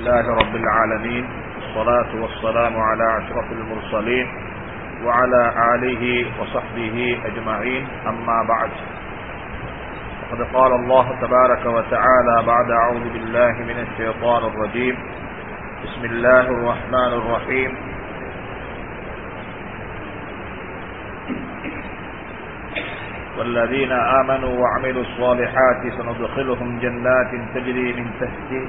لله رب العالمين والصلاة والسلام على أشرف المرسلين وعلى آله وصحبه أجمعين أما بعد. فقد قال الله تبارك وتعالى بعد أعوذ بالله من الشيطان الرجيم. بسم الله الرحمن الرحيم. والذين آمنوا وعملوا الصالحات سندخلهم جنات تجري من تحته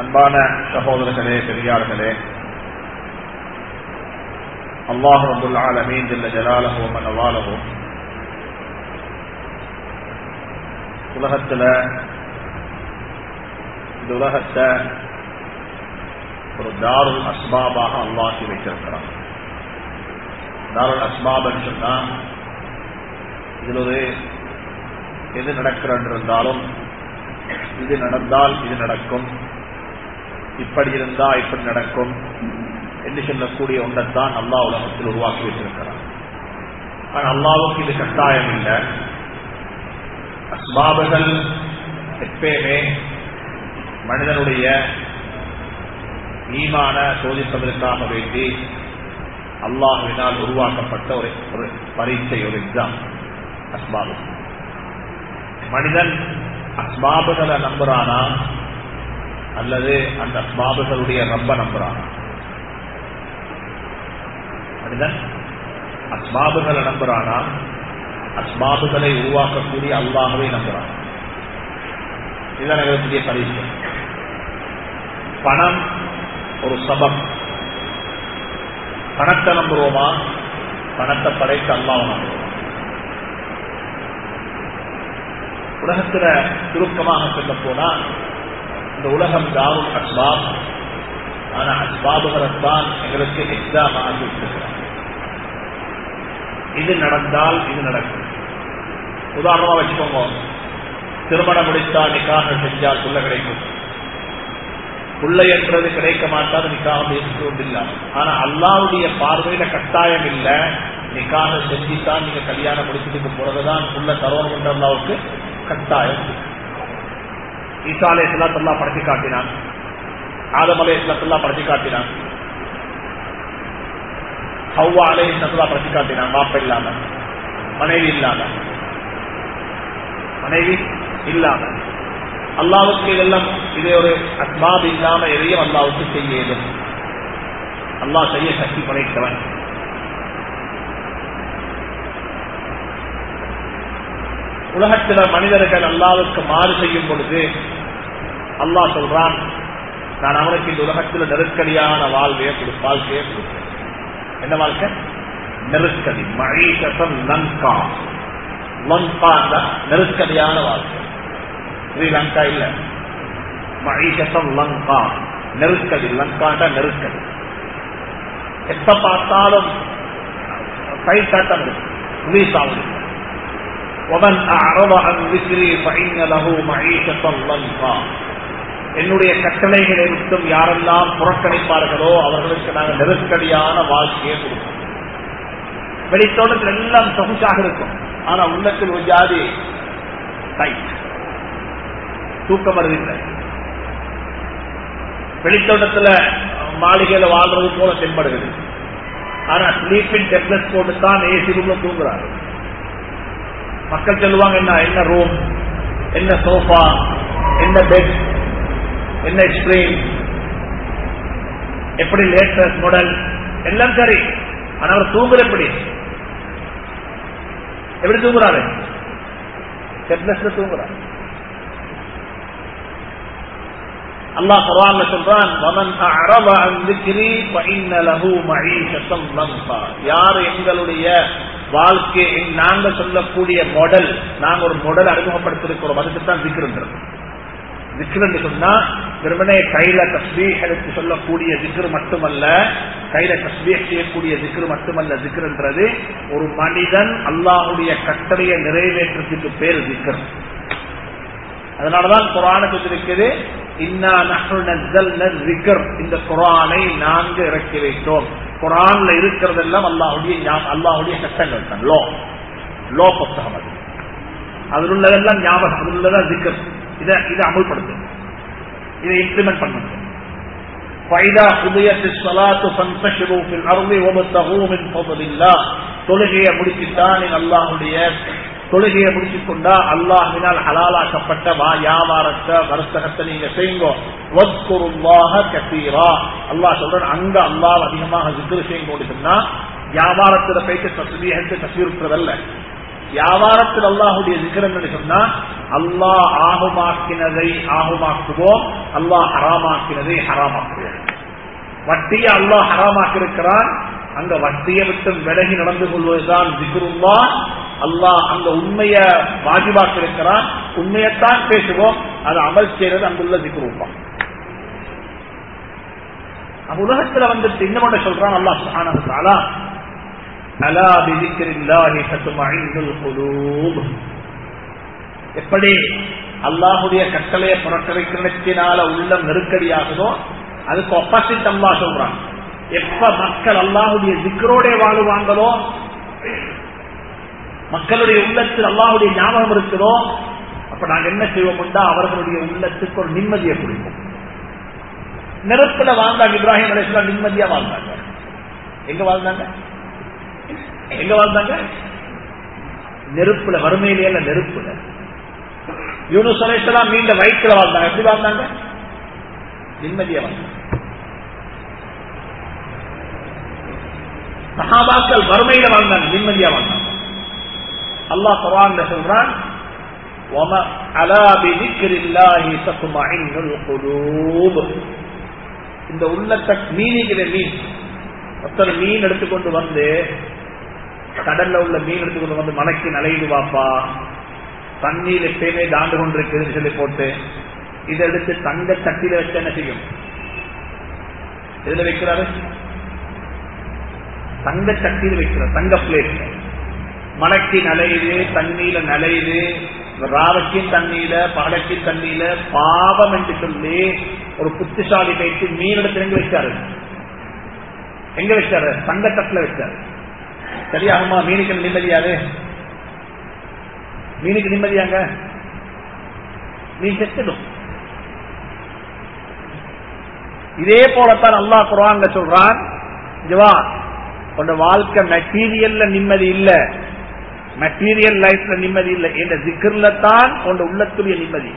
அன்பான சகோதரர்களே பெரியார்களே அல்லாஹ் ரபுல் ஆலமீன் ஜல்ல ஜலாலஹு உலகத்துல இந்த உலகத்தை ஒரு தாருல் அஸ்பாபாக அல்லாக்கி வைத்திருக்கிறான். தாருல் அஸ்பாப்னு சொன்னா இதுல ஒரு எது நடக்கிறது இருந்தாலும் இது நடந்தால் இது நடக்கும். இப்படி இருந்தா இப்படி நடக்கும் என்று சொல்லக்கூடிய ஒன்றைத்தான் அல்லா உலகத்தில் உருவாக்கி வைத்திருக்கிறார் ஆனால் அல்லாவுக்கு இது கட்டாயம் இல்லை. அஸ்பாபுகள் எப்பயுமே மனிதனுடைய ஈமான சோதிப்பதற்காக வேண்டி அல்லாஹுவினால் உருவாக்கப்பட்ட ஒரு ஒரு பரீட்சை ஒரு எக்ஸாம் அஸ்பாபு மனிதன் அஸ்பாபுகளை நம்புறானா? அல்லது அந்த பாபுகளுடைய ரப்ப நம்புறாங்க. அஸ்மாபுகளை அஸ்பாபுகளை நம்புறானா? அஸ்பாபுகளை உருவாக்கக்கூடிய அல்லாகவே நம்புறான். இதுதான் எங்களுடைய பரிசு. பணம் ஒரு சபம் பணத்தை நம்புவோமா பணத்தை படைத்து அல்லாவை நம்புவோம் உலகத்துல சுருக்கமாக சொல்ல போனா இந்த உலகம் தாரும் அஸ்பாப். ஆனா அஸ்பாபுகளைத்தான் எங்களுக்கு எக்ஸாம் இது நடந்தால் இது நடக்கும். உதாரணமா வச்சுக்கோங்க. திருமணம் முடித்தால் நிக்காக செஞ்சால் புள்ள கிடைக்கும். புள்ளை என்றது கிடைக்க மாட்டாது நிக்காக இருக்கிறதில்லை ஆனா அல்லாவுடைய பார்வையில கட்டாயம் இல்லை. நிக்காக செஞ்சுத்தான் நீங்க கல்யாணம் முடிச்சுட்டு போறதுதான் உள்ள தரோணம் என்ற அல்லாவுக்கு கட்டாயம். ஈசா அலே சலாத்தல்லா படைச்சு காட்டினான். ஆதம் அலே சலாத்தல்லா படைச்சு காட்டினான். ஹவ்வா அலே இஸ்லாத்தல்லா படைச்சு காட்டினான். மாப்ப இல்லாம. மனைவி இல்லாம. மனைவி இல்லாம. அல்லாவுக்கு இதெல்லாம் இதே ஒரு அஸ்பாப் இல்லாம எதையும் அல்லாவுக்கு வேண்டும் அல்லாஹ் செய்ய சக்தி படைத்தவன். உலகத்தில் மனிதர்கள் அல்லாவுக்கு மாறு செய்யும் பொழுது அல்லாஹ் சொல்றான் நான் அவனுக்கு இந்த உலகத்தில் நெருக்கடியான வாழ்வையை கொடு வாழ்க்கையை கொடுப்பேன் என்ன வாழ்க்கை நெருக்கடி மழீசம் லங்கா லங்கா நெருக்கடியான வாழ்க்கை ஸ்ரீலங்கா இல்ல மழீசம் லங்கா நெருக்கடி லங்காண்டா நெருக்கடி எப்ப பார்த்தாலும் கை காட்டம் இருக்கு ரிலீஸ் ஆகுது ومن أعرض عن ذكري فإن له معيشة ضنكا என்னுடைய கட்டளைகளை விட்டும் யாரெல்லாம் புறக்கணிப்பார்களோ அவர்களுக்கு நாங்கள் நெருக்கடியான வாழ்க்கையை கொடுப்போம். வெளித்தோட்டத்தில் எல்லாம் சொகுசாக இருக்கும். ஆனா உள்ளத்தில் ஒரு ஜாதி டைட் தூக்கம் வருதில்லை. வெளித்தோட்டத்துல மாளிகையில வாழ்றது போல தென்படுகிறது. ஆனா ஸ்லீப்பிங் டெப்லெட் போட்டு தான் ஏசி ரூம்ல தூங்குறாரு மக்கள் சொல்லுவாங்க என்ன என்ன ரூம் என்ன சோஃபா என்ன பெட் என்ன எக்ஸ்பிளைன் எப்படி லேட்டஸ்ட் மாடல் எல்லாம் சரி. ஆனா அவர் தூங்குற எப்படி? எப்படி தூங்குறாரு? செட்லஸ்ல தூங்குறாரு. அல்லாஹ் குர்ஆன்ல சொல்றான் வமன் அஅரத அன் ذிக்ரி ஃபஇன்ன லஹு மஈஷத்தன் யார் எங்களுடைய வாழ்க்கை நாங்க சொல்லக்கூடிய மாடல் நாங்க ஒரு மாடல் அறிமுகப்படுத்திருக்கிறோம். அதுக்கு தான் ذிக்ருன்றது ذிக்ருன்னு சொன்னா வெறுமனே கையில தஸ்பீஹ் எடுத்து சொல்லக்கூடிய திக்ரு மட்டுமல்ல கையில தஸ்பீஹ் செய்யக்கூடிய திக்ரு மட்டுமல்ல திக்ருன்றது ஒரு மனிதன் அல்லாஹுடைய கட்டளையை நிறைவேற்றத்துக்கு பேர் திக்ரு. அதனாலதான் குரானுக்கு இருக்குது நஹ்னு இந்த குரானை நான்கு இறக்கி வைத்தோம். குரான்ல இருக்கிறதெல்லாம் அல்லாஹுடைய அல்லாஹுடைய சட்டங்கள் தான். லோ லோ புத்தகம் அது. அதில் உள்ளதெல்லாம் ஞாபகம் அதில் உள்ளதான் திக்கர் இதை இதை அமல்படுத்தும் இதை இம்ப்ளிமெண்ட் பண்ணுங்க فإذا قضيت الصلاة فانتشروا في الأرض وابتغوا من فضل الله தொழுகையை முடிச்சுட்டான் அல்லாஹுடைய தொழுகையை முடிச்சுக் கொண்டா அல்லாஹினால் ஹலாலாக்கப்பட்ட வா வியாபாரத்தை வர்த்தகத்தை நீங்க செய்யுங்க வத்குருல்லாஹ கசீரா அல்லாஹ் சொல்றான் அங்க அல்லாஹ் அதிகமாக ஜிக்ரு செய்யுங்க சொன்னா வியாபாரத்துல போயிட்டு தஸ்பீஹத்தை தஸ்வீருக்கிறதல்ல வியாபாரத்தில் அல்லாஹுடைய சிக்கரம் என்று சொன்னா அல்லாஹ் ஆகுமாக்கினதை ஆகுமாக்குவோம் அல்லாஹ் ஹராமாக்கினதை ஹராமாக்குவோம். வட்டியை அல்லாஹ் ஹராமாக்கிருக்கிறான் அந்த அங்க வட்டியை விட்டு விலகி நடந்து கொள்வதுதான் ஜிக்ருல்லா அல்லாஹ் அங்க உண்மைய வாஜிபாக்கி உண்மையைத்தான் உண்மையத்தான் பேசுவோம் அது அமல் செய்யறது அங்குள்ள ஜிக்ருல்லா உலகத்துல வந்துட்டு இன்னமோட சொல்றான் அல்லாஹ் சுப்ஹானஹு அலா பிதிக்ரில்லாஹி தத்மஇன்னுல் குலூப். எப்படி அல்லாஹுடைய கட்டளையை புறக்கணிக்கிறதுனால உள்ளம் நெருக்கடியாகுதோ அதுக்கு ஒப்பாசிட் அல்லாஹ் சொல்றான். எப்ப மக்கள் அல்லாஹுடைய திக்ரோட வாழ்வாங்களோ மக்களுடைய உள்ளத்தில் அல்லாஹுடைய ஞாபகம் இருக்குதோ அப்ப நாங்க என்ன செய்வோம்டா அவர்களுடைய உள்ளத்துக்கு ஒரு நிம்மதியை கொடுப்போம். நெருப்புல வாழ்ந்தாங்க இப்ராஹிம் அலைஹிஸ்ஸலாம் நிம்மதியா வாழ்ந்தாங்க. எங்க வாழ்ந்தாங்க? எங்க வாழ்ந்தாங்க? நெருப்புல வறுமையில நெருப்புல. யூனு சொலேஸ்லாம் மீண்ட வயிற்றுல வாழ்ந்தாங்க. எப்படி வாழ்ந்தாங்க? நிம்மதியா வாழ்ந்தாங்க. சகாபாக்கள் வறுமையில வாழ்ந்தாங்க நிம்மதியா வாழ்ந்தாங்க. அல்லாஹ் பவான் சொல்றான் இந்த உள்ளத்தை மீனிகளை மீன் மீன் எடுத்துக்கொண்டு வந்து கடல்ல உள்ள மீன் எடுத்துக்கொண்டு வந்து மலைக்கு நலையுது வாப்பா தண்ணீர் எப்பயுமே தாண்டு கொண்டிருக்குதுன்னு சொல்லி போட்டு. இதை எடுத்து தங்க சட்டியில வச்சு என்ன செய்யும்? எதுல வைக்கிறாரு? தங்க சட்டியில் வைக்கிறார். தங்க பிளேட் மலைக்கு நலையுது தண்ணீர நலையுது ராவக்கின் தண்ணீர பகலக்கின் தண்ணீர பாவம் என்று சொல்லி ஒரு புத்திசாலி வைத்து மீன் எடுத்து எங்க வச்சாரு? எங்க வச்சாரு? தங்க தட்டுல வச்சாரு. சரியாகுமா? மீனுக்கு நிம்மதியாது மீனுக்கு நிம்மதியாங்க? மீன் செத்துடும். இதே போலத்தான் அல்லா குரான் சொல்றான் ஜவா உன்னோட வாழ்க்கை மெட்டீரியல்ல நிம்மதி இல்ல. மெட்டீரியல் லைஃப்ல நிம்மதி இல்ல. என்ற ஜிக்கர்ல தான் உன்னோட உள்ளத்துடைய நிம்மதி.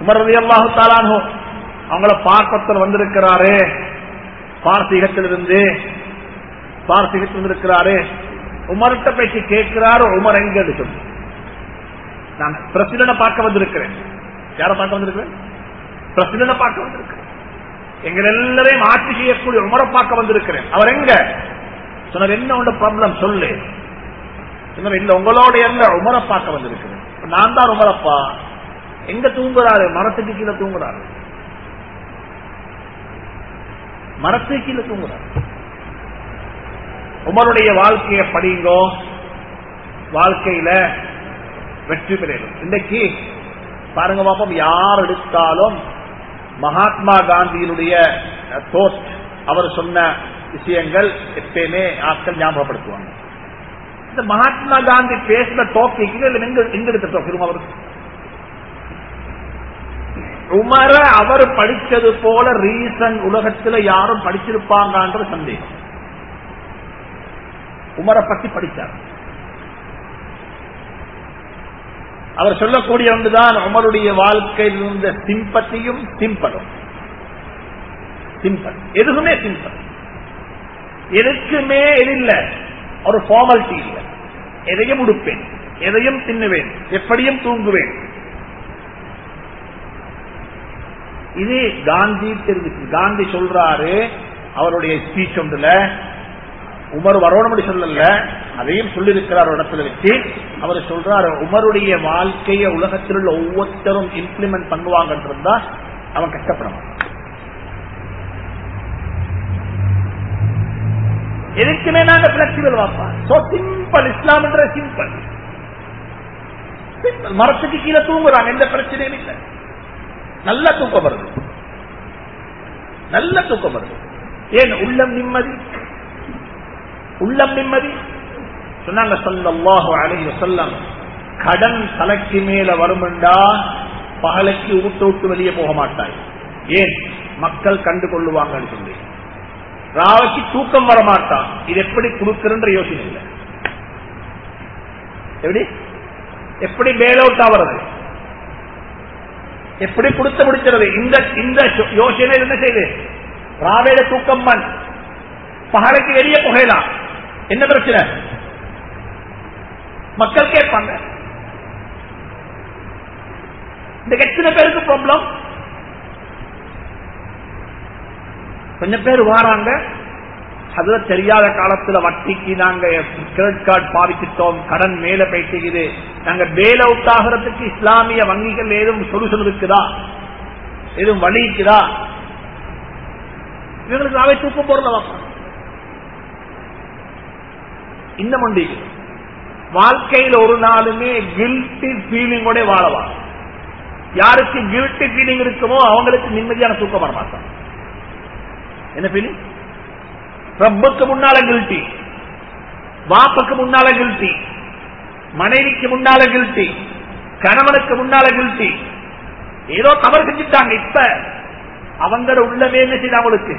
உமரதி அல்லாஹு தாலானோ அவங்கள பார்ப்பத்தில் வந்திருக்கிறாரு பார்த்திகத்திலிருந்து பார்த்திகத்தில் இருக்கிறாரு உமர்கிட்ட பேசி கேட்கிறாரு உமர் எங்க நான் பிரசிடனை பார்க்க வந்திருக்கிறேன். யார பார்க்க வந்திருக்கிறேன்? பிரசிடனை பார்க்க வந்திருக்கிறேன். எங்க எல்லாரையும் ஆட்சி செய்யக்கூடிய உமரை பார்க்க வந்திருக்கிறேன். அவர் எங்க? சொன்னார் என்ன உண்ட ப்ராப்ளம் சொல்லு. சொன்னார் இல்ல உங்களோட எல்ல உமரை பார்க்க வந்திருக்கிறேன். நான் தான் உமரப்பா? எங்க தூங்குறாரு? மரத்துக்கு கீழே தூங்குறாரு. மரத்துக்கு கீழே தூங்குறாரு. உமருடைய வாழ்க்கையை படியுங்கோ வாழ்க்கையில வெற்றி பெறணும். இன்னைக்கு பாருங்க பாப்போம் யார் எடுத்தாலும் மகாத்மா காந்தியினுடைய தோஸ்ட் அவர் சொன்ன விஷயங்கள் எப்பயுமே ஆட்கள் ஞாபகப்படுத்துவாங்க. இந்த மகாத்மா காந்தி பேசின டோப்பிக்கு எங்க எடுத்த டோப்பிக் அவர் உமர அவர் படிச்சது போல ரீசன் உலகத்துல யாரும் படிச்சிருப்பாங்கன்ற சந்தேகம். உமரை பத்தி படிச்சார் அவர் சொல்லக்கூடிய ஒன்றுதான் உமருடைய வாழ்க்கையில் இருந்த சிம்பத்தியும் சிம்பலும் சிம்பல் எதுவுமே சிம்பல் எதுக்குமே எது இல்ல? ஒரு ஃபார்மாலிட்டி இல்ல. எதையும் உடுப்பேன். எதையும் தின்னுவேன். எப்படியும் தூங்குவேன். இது காந்தி தெரிவிச்சு காந்தி சொல்றாரு அவருடைய ஸ்பீச் ஒன்றுல உமர் வரணும் சொல்லல அதையும் சொல்லியிருக்கிறார் ஒரு இடத்துல வச்சு அவர் சொல்றாரு உமருடைய வாழ்க்கையை உலகத்தில் உள்ள ஒவ்வொருத்தரும் இம்ப்ளிமெண்ட் பண்ணுவாங்கன்னு இருந்தா அவன் கஷ்டப்பட எதுக்குமே நாங்க பிளெக்சிபிள் வாப்பா. சோ சிம்பிள் இஸ்லாம் என்ற சிம்பிள் மரத்துக்கு கீழே தூங்குறாங்க எந்த பிரச்சனையும் இல்லை. நல்ல தூக்கம் வருது. நல்ல தூக்கம் வருது. ஏன்? உள்ளம் நிம்மதி. உள்ளம் நிம்மதி. சொன்னாங்க சொல்லல்லாஹு அலைஹி வஸல்லம் கடன் தலைக்கு மேல வருமெண்டா? பகலைக்கு விட்டு விட்டு வெளியே போக மாட்டாய். ஏன்? மக்கள் கண்டு கொள்ளுவாங்கன்னு சொல்லி. ராவைக்கு தூக்கம் வர மாட்டான் இது எப்படி கொடுக்கிறன்ற யோசனை இல்லை. எப்படி? எப்படி மேல் அவுட் ஆகிறது எப்படி கொடுத்து முடிக்கிறது? இந்த இந்த யோசனை என்ன செய்யுது ராவேல தூக்கம் மண் பகலைக்கு வெளியே புகையலாம். என்ன பிரச்சனை? மக்கள் கேட்பாங்க. இந்த எத்தனை பேருக்கு ப்ராப்ளம் கொஞ்சம் பேர் வாராங்க. அதுல தெரியாத காலத்துல வட்டிக்கு நாங்க கிரெடிட் கார்டு பாவிச்சிட்டோம். கடன் மேல போயிட்டு நாங்க பேல் அவுட் ஆகிறதுக்கு இஸ்லாமிய வங்கிகள் ஏதும் சொல்யூஷன் இருக்குதா? எதுவும் வழி இருக்குதா? இவங்களுக்கு அவை தூக்கம் பொருளை இந்த மண்டிக்கு. வாழ்க்கையில் ஒரு நாளுமே கில்ட்டி ஃபீலிங்கோட வாழவா. யாருக்கு கில்ட்டி ஃபீலிங் இருக்குமோ அவங்களுக்கு நிம்மதியான தூக்கம் வர மாட்டான் என்ன ஃபீலிங் ரப்புக்கு முன்னால கில்ட்டி வாப்புக்கு முன்னால கில்ட்டி மனைவிக்கு முன்னால கில்ட்டி கணவனுக்கு முன்னால கில்ட்டி ஏதோ தவறு செஞ்சுட்டாங்க இப்ப. அவங்க உள்ளமே என்ன செய்ய அவங்களுக்கு?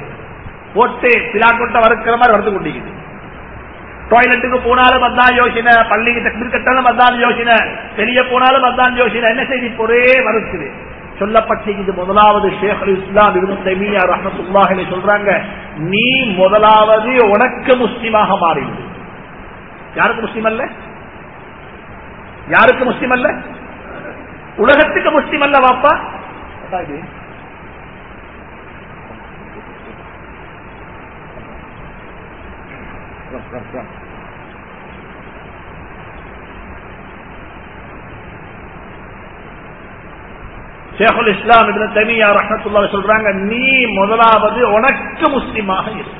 போட்டு பிலாக்கொட்ட வறுக்கிற மாதிரி வறுத்து கொண்டிருக்குது டாய்லெட்டுக்கு போனாலும் அதான் யோசனை பள்ளிக்கு தக்பீர் கட்டாலும் அதான் யோசனை வெளியே போனாலும் அதான் யோசனை. என்ன செய்தி? ஒரே வறுக்குது சொல்லப்பட்டிருக்கிறது முதலாவது ஷேக் இஸ்லாம் இவனு சொல்றாங்க நீ முதலாவது உனக்கு முஸ்லிமாக மாறிடு. யாருக்கு முஸ்லிம் அல்ல? யாருக்கு முஸ்லிம் அல்ல? உலகத்துக்கு முஸ்லிம் அல்ல வாப்பா. இது. ஷேகுல் இஸ்லாம் இதுல தனியா ரஹத்துல்லா சொல்றாங்க நீ முதலாவது உனக்கு முஸ்லீமாக இரு.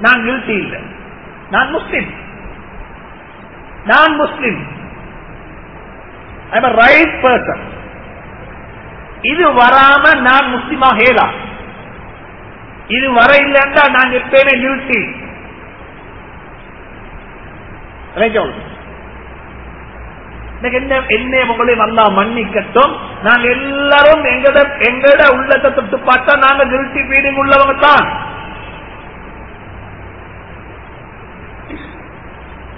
நான் கில்ட்டி இல்லை. நான் முஸ்லிம். நான் முஸ்லிம். ஐ ரைட் பர்சன் இது வராம நான் முஸ்லீமாக ஏதா இது வர இல்லைன்னா நான் எப்பயுமே கில்ட்டி என்ன உங்களையும் நல்லா மன்னிக்கட்டும். நாங்க எல்லாரும் எங்கட எங்கட உள்ளத்தை தொட்டு பார்த்தா நாங்க கில்ட்டி ஃபீலிங் உள்ளவங்க தான்.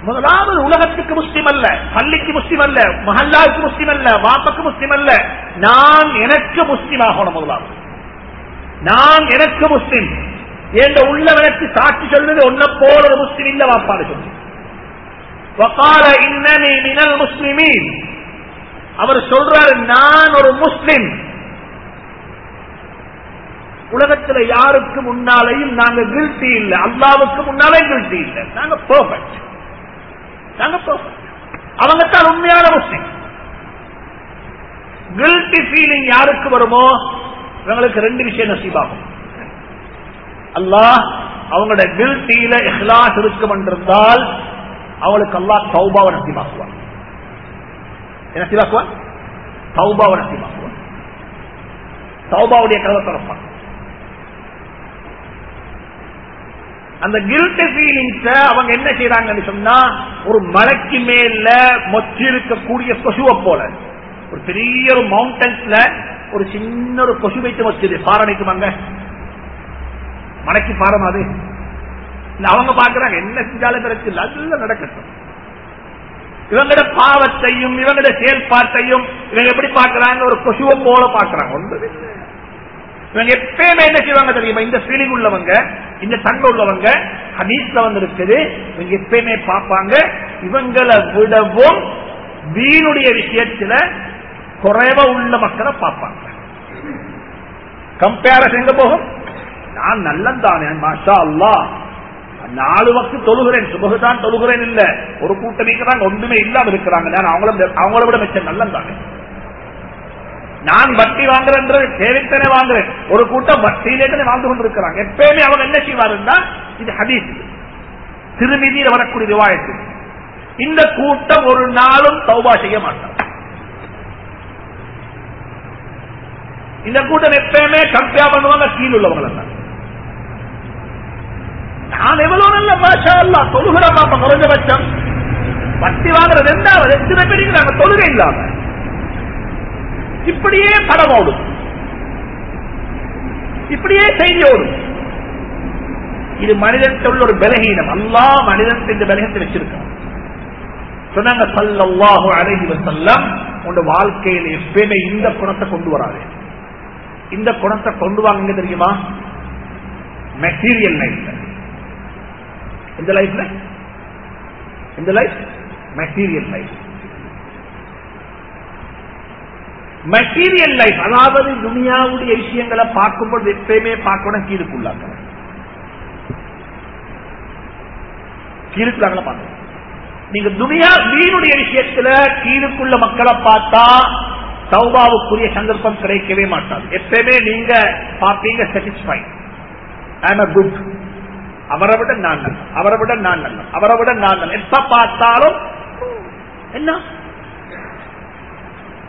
முதலாவது உலகத்துக்கு முஸ்லிம் அல்ல பள்ளிக்கு முஸ்லிம் அல்ல மஹல்லாவுக்கு முஸ்லிம் அல்ல வாப்பக்கு முஸ்லிம் அல்ல. நான் எனக்கு முஸ்லிம் ஆகணும் முதலாவது. நான் எனக்கு முஸ்லிம். என்ற உள்ளவனுக்கு சாட்சி சொல்வது ஒன்ன போல ஒரு முஸ்லிம் இல்ல வாப்பாடு சொல்லு முஸ்லிமின் அவர் சொல்றாரு நான் ஒரு முஸ்லிம். உலகத்தில் யாருக்கு முன்னாலையும் நாங்க கில்ட்டி இல்ல. அல்லாவுக்கு முன்னாலே கில்ட்டி இல்ல. நாங்க பெர்ஃபெக்ட் நாங்க பெர்ஃபெக்ட் அவங்க தான் உண்மையான முஸ்லிம். கில்ட்டி ஃபீலிங் யாருக்கு வருமோ? இவங்களுக்கு ரெண்டு விஷயம் நசீபாகும். அல்லாஹ் அவங்களோட கில்ட்டியில இஹ்லாஸ் இருக்கும் என்றிருந்தால் அவளுக்கு அல்லா தௌபாவை நசிமாக்குவான். என்ன சிவாக்குவான் தௌபாவை நசிமாக்குவான். தௌபாவுடைய கதவை திறப்பான். அந்த கில்ட் ஃபீலிங்ஸ அவங்க என்ன செய்யறாங்கன்னு சொன்னா ஒரு மலைக்கு மேல மொச்சி இருக்கக்கூடிய கொசுவை போல. ஒரு பெரிய ஒரு மவுண்டன்ஸ்ல ஒரு சின்ன ஒரு கொசு வைத்து வச்சுது பாரணைக்குமாங்க மலைக்கு பாரம் அது அவங்க பாக்குறாங்க என்ன செஞ்சாலும் பிரச்சனை நல்ல நடக்கட்டும். இவங்களோட பாவத்தையும் இவங்களோட செயல்பாட்டையும் இவங்க எப்படி பாக்குறாங்க ஒரு கொசுவை போல பாக்குறாங்க ஒன்பது இவங்க எப்பயுமே என்ன செய்வாங்க தெரியுமா? இந்த ஃபீலிங் உள்ளவங்க இந்த தன்மை உள்ளவங்க ஹதீஸ்ல வந்து இருக்குது இவங்க எப்பயுமே பார்ப்பாங்க. இவங்களை விடவும் வீணுடைய விஷயத்துல குறைவா உள்ள மக்களை பார்ப்பாங்க. கம்பேரஸ் எங்க போகும்? நான் நல்லந்தானே மாஷா அல்லா நாலு வக்கு தொழுகிறேன் சுபகுதான் தொழுகிறேன் இல்ல. ஒரு கூட்டம் ஒன்றுமே இல்லாம இருக்கிறாங்க. நான் அவங்கள அவங்கள விட மிச்சம் நல்லம் தானே. நான் வட்டி வாங்குறேன் சேவைத்தனை வாங்குறேன். ஒரு கூட்டம் வட்டியிலே வாழ்ந்து கொண்டிருக்கிறாங்க. எப்பயுமே அவங்க என்ன செய்வாருன்னா இது ஹதீஸ். இது. திருமதியில் வரக்கூடிய ரிவாயத்து. இந்த கூட்டம் ஒரு நாளும் சௌபா செய்ய மாட்டார் இந்த கூட்டம் எப்பயுமே கம்பேர் பண்ணுவாங்க கீழ் உள்ளவங்க நான் எவ்வளவு நல்ல பாஷா அல்ல தொழுகிற பாப்பா குறைஞ்சபட்சம் வட்டி வாங்குறது ரெண்டாவது எத்தனை பேருக்கு நாங்க தொழுகை இல்லாம? இப்படியே படம் ஓடும் இப்படியே செய்தி ஓடும் இது மனிதன் உள்ள ஒரு பலகீனம். அல்லா மனிதன் இந்த பலகத்தை வச்சிருக்கான். சொன்னாங்க சல்லாஹு அலைஹி செல்லம் உங்க வாழ்க்கையில எப்பயுமே இந்த குணத்தை கொண்டு வராது. இந்த குணத்தை கொண்டு வாங்க தெரியுமா? மெட்டீரியல் நைட் இந்த லைஃப்ல இந்த life material life material life அதாவது துனியாவுடைய விஷயங்களை பார்க்கும்போது எப்பயுமே பார்க்கணும் கீழுக்குள்ளாங்க. கீழுக்குள்ளாங்கள பார்க்கணும். நீங்க துனியா வீணுடைய விஷயத்துல கீழுக்குள்ள மக்களை பார்த்தா சௌபாவுக்குரிய சந்தர்ப்பம் கிடைக்கவே மாட்டாது. எப்பயுமே நீங்க பார்ப்பீங்க சாட்டிஸ்பை ஐம் அ குட் அவரை விட நான் நல்ல அவரை விட நான் நல்ல அவரை விட நான் நல்ல. எப்ப பார்த்தாலும் என்ன?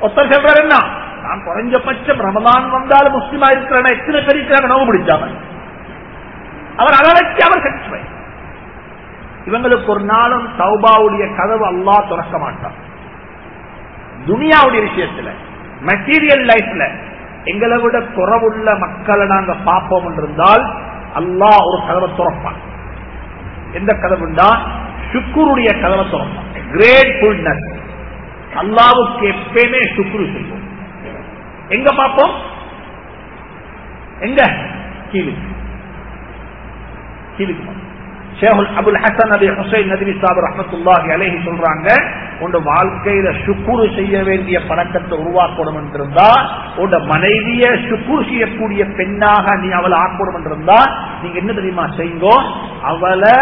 ஒருத்தர் சொல்றாரு என்ன? நான் குறைஞ்சபட்சம் ரமதான் வந்தாலும் முஸ்லீமா இருக்கிறேன் எத்தனை பேர் இருக்கிறாங்க? நோவு பிடிச்சாம அவர் அழகி அவர் சாட்டிஸ்பை இவங்களுக்கு ஒரு நாளும் சௌபாவுடைய கதவு அல்லா துறக்க மாட்டான். துனியாவுடைய விஷயத்துல மெட்டீரியல் லைஃப்ல எங்களை விட குறவுள்ள மக்களை நாங்க பார்ப்போம் என்றிருந்தால் அல்லாஹ் ஒரு கதவை துறப்பான். எந்த கதவுண்டா? சுக்குருடைய கதவை துறப்பான். கிரேட்ஃபுல்னஸ் அல்லாவுக்கு எப்பயுமே சுக்குரு செய்வோம் எங்க பார்ப்போம்? எங்க? கீழே கீழுக்கு Shaikhul Abul Hasan Abi Hussain Nadiri Sabar ரஹமத்துல்லாஹி அலேஹி சொல்றாங்க உன் வாழ்க்கையில சுக்குறு செய்ய வேண்டிய பழக்கத்தை உருவாக்கணும் என்றிருந்தா உங்க மனைவிய சுக்குறு செய்யக்கூடிய பெண்ணாக நீ அவளை ஆக்கணும் என்றிருந்தா நீங்க என்ன தெரியுமா செய்யுங்கோ? அவளை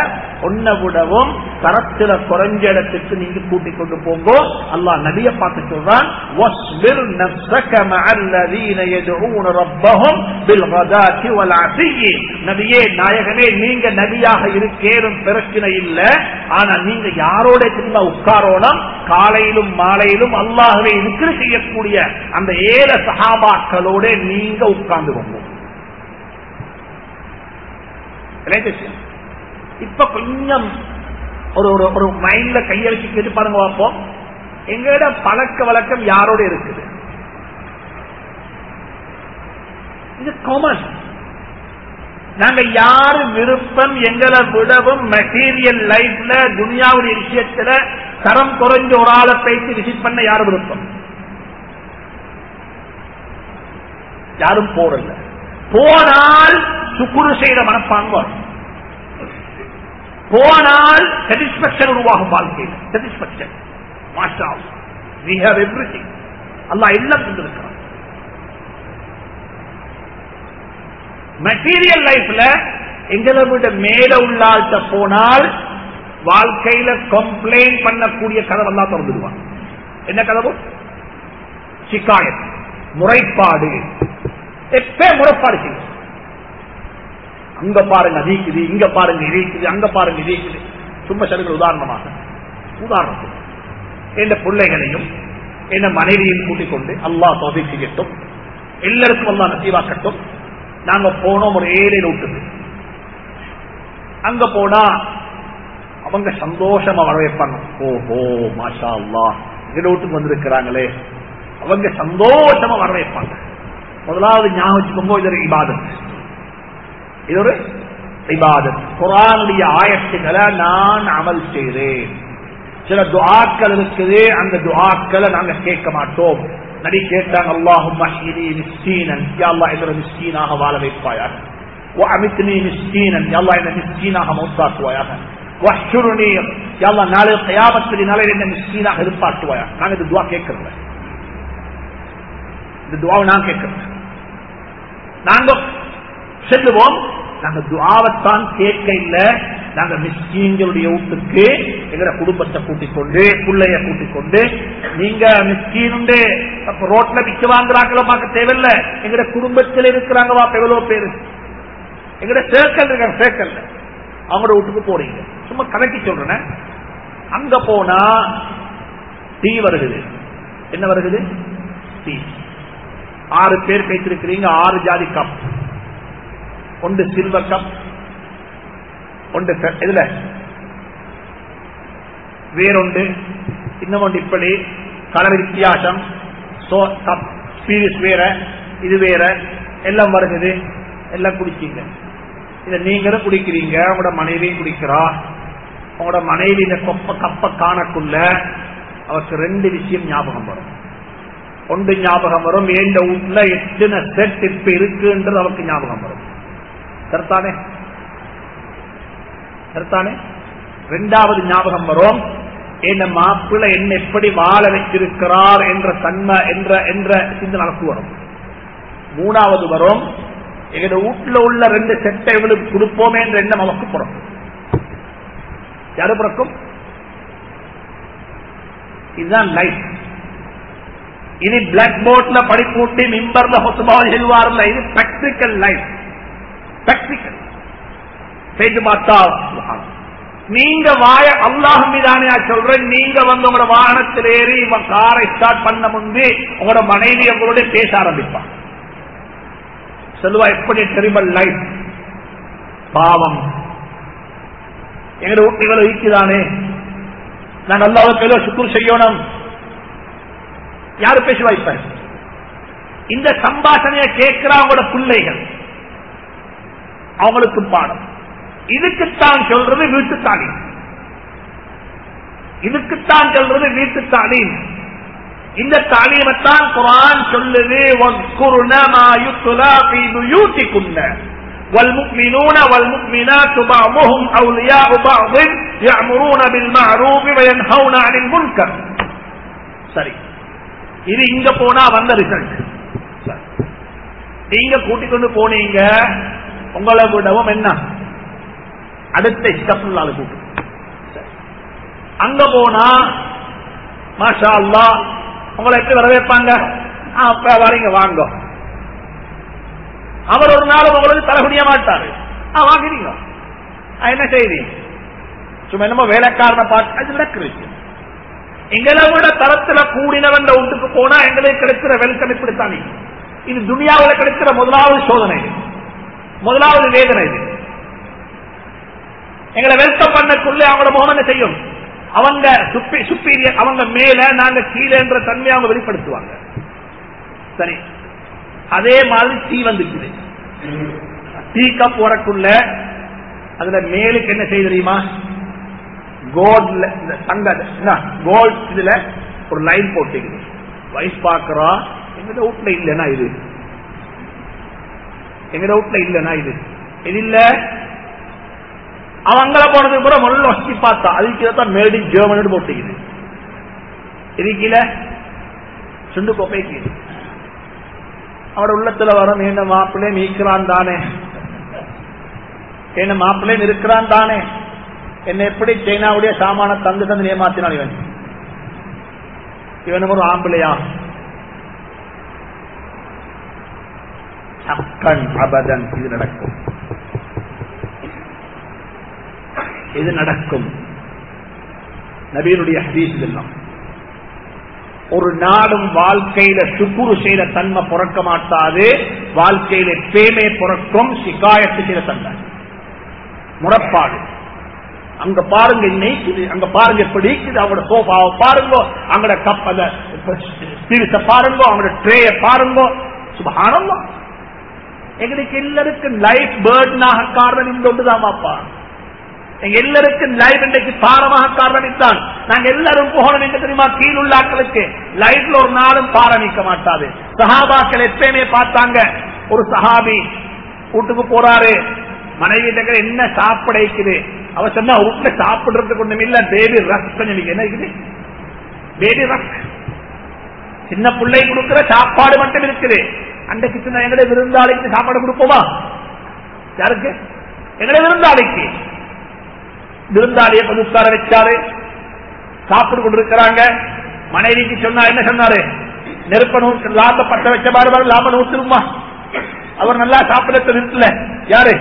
ஒன்ன விடவும் தரத்துல குறைஞ்ச இடத்துக்கு நீங்க கூட்டிக் கொண்டு போங்கோ. அல்லா நபிய பார்த்து சொல்றான் நபியே நாயகமே நீங்க நபியாக இருக்கேனும் பிரச்சனை இல்ல. ஆனா நீங்க யாரோட திரும்ப உட்காரோனம் காலையிலும் மாலையிலும் அல்லாகவே இருக்கிற செய்யக்கூடிய அந்த ஏழ சகாபாக்களோட நீங்க உட்கார்ந்து கொண்டோம் இப்ப கொஞ்சம் ஒரு ஒரு ஒரு மைண்ட்ல கைய கேட்டு பாருங்க பார்ப்போம் எங்களோட பழக்க வழக்கம் யாரோட இருக்குது? இது காமன் நாங்க யாரு விருப்பம் எங்களை விடவும் மெட்டீரியல் லைஃப்ல துனியாவுடைய விஷயத்துல தரம் குறைஞ்ச ஒரு ஆளை பேசி விசிட் பண்ண யாரு விருப்பம்? யாரும் போறல போனால் சுக்குறு செய்த மனப்பாங்க போனால் சாட்டிஸ்பேக்ஷன் உருவாகும் வாழ்க்கையில் satisfaction master we have everything Allah எல்லாம் தந்திருக்கிறான். மெட்டீரியல் லைஃப்ல எங்களை விட மேல உள்ள போனால் வாழ்க்கையில கம்ப்ளைண்ட் பண்ணக்கூடிய கதவெல்லாம் திறந்துடுவான் என்ன கதவு சிக்காயத். முறைப்பாடு. எப்ப முறைப்பாடு செய்யும்? அங்க பாருங்க அதிக்குது இங்க பாருங்க இறைக்குது அங்க பாருங்க இறைக்குது சும்மா சொல்லுங்க உதாரணமாக. உதாரணத்துக்கு என் பிள்ளைகளையும் என்ன மனைவியையும் கூட்டிக் கொண்டு அல்லாஹ் தொகை செய்யட்டும் எல்லாருக்கும் அல்லா நசீவாக்கட்டும். நாங்க போனோம் ஒரு ஏழை நூட்டுக்கு அங்க போனா அவங்க சந்தோஷமா வரவேற்பாங்க. ஓஹோ மாஷா அல்லா எங்க வந்திருக்கிறாங்களே. அவங்க சந்தோஷமா வரவேற்பாங்க. முதலாவது ஞாபகம் வச்சுக்கோங்க இது இது ஒரு இபாதத் குரானுடைய ஆயத்துக்களை நான் அமல் செய்கிறேன் சில துஆக்கள் இருக்குது அந்த துஆக்களை நாங்க கேட்க மாட்டோம் நடி கேட்டாங்க அல்லாஹும் மிஸ்கீனன் யா அல்லாஹ் என்னோட மிஸ்கீனாக வாழ வைப்பாயாக وأمتني مسكينا يا الله إن مسكينا موتاك وياها واحشرني يا الله நாளை கியாமத்தில் நாளை என்ன மிஸ்கீனாக எதிர்பார்த்துவாயா நாங்க இந்த துவா கேட்கறோம் இந்த துவாவை நான் கேட்கிறேன் நாங்க செல்லுவோம் நாங்க துவாவைத்தான் கேட்க இல்ல. நாங்க மிஸ்கீன்களுடைய வீட்டுக்கு எங்களை குடும்பத்தை கூட்டிக் கொண்டு பிள்ளைய கூட்டிக் கொண்டு நீங்க மிஸ்கீனுண்டு அப்ப ரோட்ல விக்க வாங்குறாங்களோ பார்க்க தேவையில்ல. எங்கட குடும்பத்தில் இருக்கிறாங்க வா எவ்வளோ பேரு? எங்கட சேர்க்கல் இருக்காங்க சேர்க்கல்ல அவங்களோட வீட்டுக்கு போறீங்க. சும்மா கணக்கி சொல்றேன். அங்க போனா டீ வருகுது. என்ன வருகுது? டீ ஆறு பேர் பேசிருக்கிறீங்க ஆறு ஜாதி கப் ஒன்று சில்வர் கப் ஒன்று இதுல வேறொன்று இன்னும் ஒன்று இப்படி கலர் வித்தியாசம் கப் சீரிஸ் வேற இது வேற எல்லாம் வருகுது எல்லாம் குடிச்சீங்க. இதை நீங்களும் குடிக்கிறீங்க உங்களோட மனைவியும் குடிக்கிறா. உங்களோட மனைவி இந்த கொப்ப கப்ப காணக்குள்ள அவருக்கு ரெண்டு விஷயம் ஞாபகம் வரும். ஒன்று ஞாபகம் வரும் ஏண்ட உள்ள எத்தனை செட் இப்ப இருக்குன்றது அவருக்கு ஞாபகம் வரும். சரித்தானே சரித்தானே ரெண்டாவது ஞாபகம் வரும். என்ன மாப்பிள்ளை என்ன எப்படி வாழ வைத்திருக்கிறார் என்ற தன்மை என்ற என்ற சிந்தனை நமக்கு வரும். மூணாவது வரும். எங்க வீட்டுல உள்ள ரெண்டு செட்டை இவளுக்கு கொடுப்போமே என்ற எண்ணம் நமக்கு பிறக்கும் யாரு பிறக்கும் இதுதான் லைஃப் இது பிளாக் போர்ட்ல படிப்பூட்டி மிம்பர்ல ஹொசுபாவில் செல்வார்ல இது பிராக்டிக்கல் லைஃப் பிராக்டிக்கல் செய்து பார்த்தா நீங்க வாய அல்லாஹ் மீதானே சொல்றேன் நீங்க வந்து உங்களோட வாகனத்தில் ஏறி இவன் காரை ஸ்டார்ட் பண்ண முன்பு உங்களோட மனைவி உங்களோட பேச ஆரம்பிப்பான். சொல்லுவா எப்படி டெரிபல் லைஃப் பாவம். எங்களோட வீட்டுகளை இருக்குதானே நான் அல்லாத ஏதோ சுக்குர் செய்யணும். யாரு பேசுவா இப்ப? இந்த சம்பாஷணையை கேட்கிற உங்களோட பிள்ளைகள். அவங்களுக்கு பாடம் இதுக்குத்தான் சொல்றது வீட்டு தாலீம் இதுக்குத்தான் சொல்றது வீட்டு தாலீம் இந்த தாலீமத்தான் குரான் சொல்லுது وَاذْكُرْنَ مَا يُتْلَى فِي بُيُوتِكُنَّ والمؤمنون والمؤمنات بعضهم أولياء بعض يأمرون بالمعروف وينهون عن المنكر சரி இது இங்க போனா வந்த ரிசல்ட் நீங்க கூட்டிக் கொண்டு போனீங்க உங்களை விடவும் என்ன? அடுத்த ஸ்டெப் கூட்டம் அங்க போனா மாஷா அல்லா உங்களை எப்படி வரவேற்பாங்க? வரீங்க வாங்க. அவர் ஒரு நாள் உங்களுக்கு தரக்கூடிய மாட்டாரு. ஆ, வாங்குறீங்க என்ன செய்தி? சும்மா என்னமோ வேலைக்காரனை பார்த்து அது நடக்குது. எங்களை விட தரத்துல கூடினவன் வீட்டுக்கு போனா எங்களுக்கு கிடைக்கிற வெல்கம் இப்படித்தான். இது துணியாவில் கிடைக்கிற முதலாவது சோதனை. முதலாவது வேதனை இது. எங்களை வெல்கம் பண்ணக்குள்ளே அவங்களோட முகம் செய்யும்? அவங்க சுப்பீரியர் அவங்க மேல நாங்க கீழே என்ற தன்மையை அவங்க வெளிப்படுத்துவாங்க. சரி. அதே மாதிரி டீ வந்துக்குது. டீ கப் வரக்குள்ள அதுல மேலுக்கு என்ன செய்ய தெரியுமா? கோல்ட்ல இந்த தங்க கோல்ட் இதுல ஒரு லைன் போட்டுக்குது. வயசு பாக்குறா எங்க வீட்டுல இல்லைன்னா இது. எங்க டவுட்ல இல்லனா இது. இது இல்ல. அவங்கள போனதுக்கு கூட முதல்ல வச்சு பார்த்தா அதுக்கு தான் மேட் இன் ஜெர்மனி போட்டுக்குது இதுக்கில சுண்டு கோப்பைக்கு அவட உள்ளத்துல வரும் என்ன மாப்பிள்ளை நீக்கிறான் தானே. என்ன மாப்பிள்ளை இருக்கிறான் தானே. என்ன எப்படி சைனாவுடைய சாமான தந்து தந்து ஏமாத்தினான் இவன்? இவனும் ஒரு ஆம்பிளையா? சக்கன் அபதன் இது நடக்கும். இது நடக்கும். நபியினுடைய ஹதீஸ் இதெல்லாம் ஒரு நாடும் வாழ்க்கையில சுக்குரு செய்த தன்மை பிறக்க மாட்டாது. வாழ்க்கையில பேமே பிறக்கும் சிகாயத்து செய்த தன்மை. முறப்பாடு அங்க பாருங்க இன்னைக்கு அங்க பாருங்க எப்படி இது அவங்களோட சோஃபாவை பாருங்க அவங்களோட கப் அத பாருங்க அவங்களோட ட்ரேய பாருங்க. சுபகானமா எங்களுக்கு எல்லாருக்கும் லைஃப் பேர்டனாக காரணம் இந்த ஒன்றுதான் பாப்பா எங்க எல்லாருக்கும் லைஃப் இன்றைக்கு பாரமாக காரணித்தான் நாங்க எல்லாரும் போகணும் என்று தெரியுமா? கீழுள்ள ஆட்களுக்கு லைஃப்ல ஒரு நாளும் பாரமிக்க மாட்டாது. சஹாபாக்கள் எப்பயுமே பார்த்தாங்க ஒரு சஹாபி வீட்டுக்கு போறாரு மனைவி கிட்ட என்ன சாப்பிட இருக்குது அவ சொன்னா வீட்டுல சாப்பிடுறதுக்கு ஒண்ணும் இல்ல பேபி ரஸ் கொஞ்சம் என்ன இருக்குது? பேபி ரஸ் சின்ன பிள்ளை கொடுக்கிற சாப்பாடு மட்டும் இருக்குது. அன்றைக்கு சின்ன எங்களை விருந்தாளிக்கு சாப்பாடு கொடுப்போமா? யாருக்கு? எங்களை விருந்தாளிக்கு. விருந்தாளியை கொஞ்சம் வச்சாரு. சாப்பிட்டு கொண்டிருக்கிறாங்க. மனைவிக்கு சொன்னா என்ன சொன்னாரு? நெருப்ப நூற்று லாப பட்ட வச்ச பாடு லாப நூற்றுமா அவர் நல்லா சாப்பிடத்த நிறுத்தல. யாரு?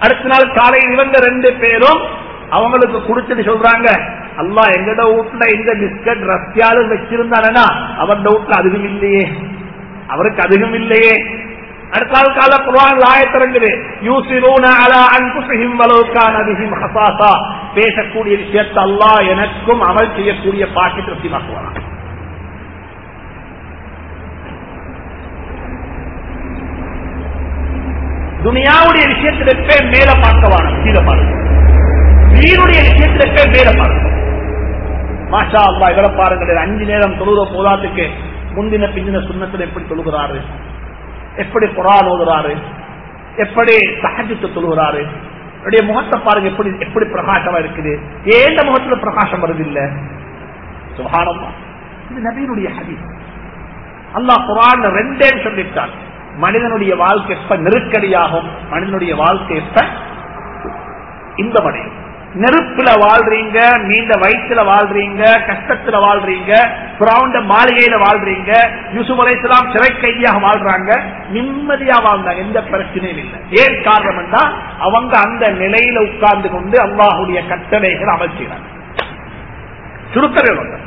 அடுத்த நாள் காலையில் இவங்க ரெண்டு பேரும் அவங்களுக்கு குடிச்சிட்டு சொல்றாங்க. அல்லா எங்கட வீட்டுல இந்த பிஸ்கட் ரஸ்யாலும் வச்சிருந்தானா அவன் வீட்டுல அதுவும் இல்லையே. அவருக்கு அதிகம் இல்லையே. அடுத்த நாள் கால குரான் ஆயத்திறங்குது. யூசிரூன அலா அன்புசிஹிம் அதிகம் ஹசாசா பேசக்கூடிய விஷயத்தை அல்லாஹ் எனக்கும் அமல் செய்யக்கூடிய பாக்கி திருப்திமாக்குவான்? துனியாவுடைய விஷயத்தில் எப்பே மேல பார்க்கவான கீழே பாருங்க. நீருடைய விஷயத்தில் எப்பே மேல பார்க்கணும் மாஷா அல்லா இவரை பாருங்கள் அஞ்சு நேரம் தொழுத போதாத்துக்கு முந்தின பிந்தின சுண்ணத்தில் எப்படி தொழுகிறாரு? எப்படி குரான் ஓதுறாரு? எப்படி சகஜத்தை தொழுகிறாரு? அவருடைய முகத்தை பாருங்க எப்படி எப்படி பிரகாசமா இருக்குது? ஏந்த முகத்துல பிரகாசம் வருது இல்ல? சுகானமா இது நபீனுடைய ஹதி அல்லா குரான் ரெண்டே சொல்லிட்டான். மனிதனுடைய வாழ்க்கை எப்ப நெருக்கடியாகும்? மனிதனுடைய வாழ்க்கை எப்ப? இன்பமடையும் நெருப்புல வாழ்றீங்க நீண்ட வயிற்றுல வாழ்றீங்க கஷ்டத்துல வாழ்றீங்க பிரவுண்ட மாளிகையில வாழ்றீங்க யூசுப் அலைசலாம் சிறை கைதியாக வாழ்றாங்க நிம்மதியா வாழ்ந்தாங்க எந்த பிரச்சனையும் இல்லை. ஏன் காரணம் அவங்க அந்த நிலையில உட்கார்ந்து கொண்டு அல்லாஹுடைய கட்டளைகள் அமல் செய்யறாங்க சுருக்கம் எவ்வளவு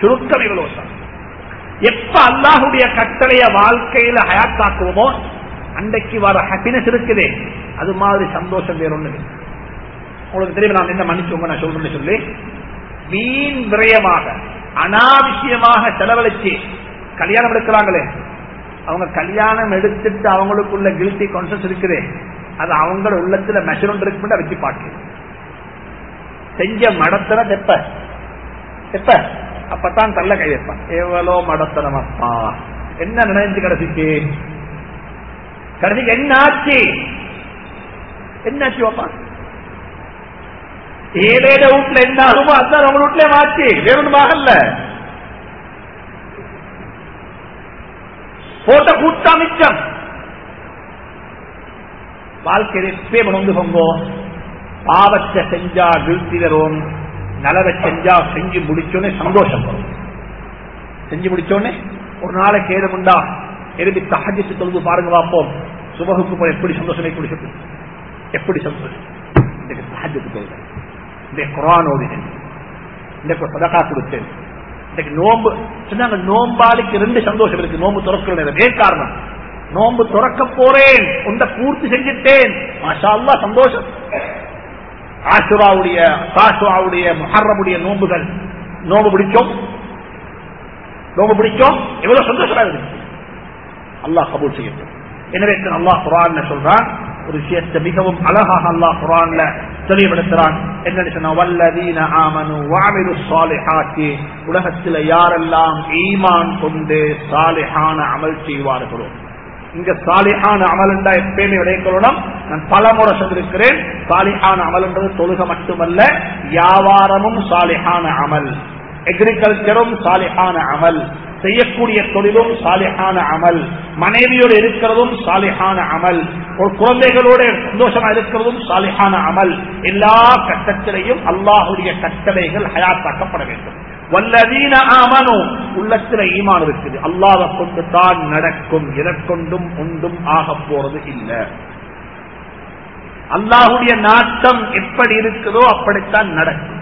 சுருக்கம் எவ்வளவு எப்ப அல்லாஹுடைய கட்டளைய வாழ்க்கையில ஹயாத்தாக்குவோமோ அன்றைக்கு வர ஹாப்பினஸ் இருக்குதே. அது மாதிரி சந்தோஷம் வேற ஒண்ணு உங்களுக்கு தெரியும்? நான் என்ன மன்னிச்சோங்க நான் சொல்றேன்னு சொல்லி. வீண் விரயமாக அனாவசியமாக செலவழிச்சு கல்யாணம் எடுக்கிறாங்களே. அவங்க கல்யாணம் எடுத்துட்டு அவங்களுக்குள்ள கில்ட்டி கான்சன்ஸ் இருக்குது. அது அவங்க உள்ளத்துல மெஷர் இருக்கு வச்சு பாக்கு. செஞ்ச மடத்தன தெப்ப. தெப்ப. அப்பதான் தள்ள கை வைப்பான். எவ்வளோ மடத்தனம் அப்பா. என்ன நினைச்சு கடைசிக்கு? கடைசிக்கு என்ன ஆச்சு என்ன ஆச்சு பாப்பா ஏழேட வீட்டுல என்ன ஆகுமோ அதுதான் அவங்க வீட்டுல மாச்சு வேறொன்றுமாகல போட்ட கூட்டா மிச்சம். வாழ்க்கையில எப்பே உணர்ந்து கொங்கோ பாவத்தை செஞ்சா வீழ்த்தி வரும். நலவை செஞ்சா செஞ்சு முடிச்சோன்னே சந்தோஷம் வரும். செஞ்சு முடிச்சோன்னே ஒரு நாளைக்கு ஏழுமுண்டா எழுதி தகஜிச்சு தொழுது பாருங்க பார்ப்போம். சுபகுக்கு எப்படி சந்தோஷம் குடிச்சது எப்படி சந்தோஷம்? இன்னைக்கு தகஜத்து தொழுது இன்றைக்கு குரான் ஓதினேன் இன்றைக்கு சதகா கொடுத்தேன். இன்றைக்கு நோம்பு சொன்னாங்க நோம்பாளுக்கு ரெண்டு சந்தோஷம் இருக்கு. நோம்பு துறக்கிற நேரம் ஏன் காரணம்? நோம்பு துறக்க போறேன். உண்ட பூர்த்தி செஞ்சிட்டேன். மாஷா அல்லா சந்தோஷம். ஆசுராவுடைய காசுராவுடைய மஹர்ரமுடைய நோம்புகள் நோம்பு பிடிச்சோம்? நோம்பு பிடிச்சோம்? எவ்வளவு சந்தோஷமா இருக்கு அல்லாஹ் கபூல் செய்யட்டும். எனவே அல்லாஹ் குரான் சொல்றான் ஒரு விஷயத்தை மிகவும் அழகாக அல்லாஹ் குரான்ல தெளிவுபடுத்துறான் என்னன்னு சொன்னா வல்லதீன ஆமனு வாமிரு சாலிஹாத்தி உலகத்தில் யாரெல்லாம் ஈமான் கொண்டு சாலிஹான அமல் செய்வார்களோ இங்க சாலிஹான அமல் என்றா எப்பயுமே விடைக்கொள்ளணும் நான் பல முறை சொல்லிருக்கிறேன் சாலிஹான அமல் என்றது தொழுக மட்டுமல்ல வியாபாரமும் சாலிஹான அமல். எக்ரிகல்ச்சரும் சாலிஹான அமல். செய்யக்கூடிய தொழிலும் சாலிஹான அமல். மனைவியோடு இருக்கிறதும் சாலிஹான அமல். ஒரு குழந்தைகளோட சந்தோஷமா இருக்கிறதும் சாலிஹான அமல். எல்லா கட்டத்திலையும் அல்லாஹுடைய கட்டளைகள் ஹயாத்தாக்கப்பட வேண்டும். வல்லதீன ஆமனோ உள்ளத்துல ஈமான் இருக்குது. அல்லாத கொண்டு தான் நடக்கும். எதற்கொண்டும் ஒன்றும் ஆக போறது இல்ல. அல்லாஹுடைய நாட்டம் எப்படி இருக்குதோ அப்படித்தான் நடக்கும்.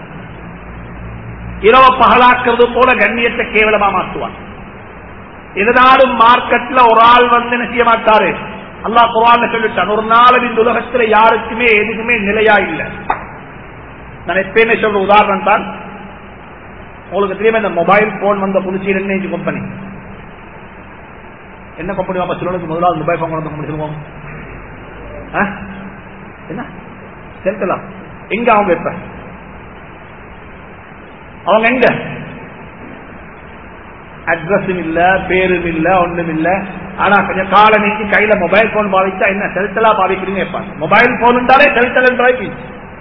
இரவ பகலாக்குறது போல கண்ணியத்தை கேவலமா மாற்றுவான். எதனாலும் மார்க்கெட்ல ஒரு ஆள் வந்து என்ன செய்ய மாட்டாரு அல்லா குரான் சொல்லிட்டான் ஒரு நாள் இந்த உலகத்துல யாருக்குமே எதுக்குமே நிலையா இல்லை நான் எப்பயுமே சொல்ற உதாரணம் தான் உங்களுக்கு தெரியுமா இந்த மொபைல் போன் வந்த புதுச்சியில் என்ன கம்பெனி என்ன கம்பெனி வாப்பா சிலருக்கு முதலாவது மொபைல் போன் கொண்டு கம்பெனி சொல்லுவோம் என்ன செலுத்தலாம் எங்க அவங்க இப்ப அவங்க எங்க அட்ரஸும் இல்ல பேரும் இல்ல ஒண்ணும் இல்ல. ஆனா கொஞ்சம் கால நீக்கி கையில மொபைல் போன் பாவிச்சா என்ன செலுத்தலா பாவிக்கிறீங்க இருப்பாங்க மொபைல் போன் இருந்தாலே செலுத்தல்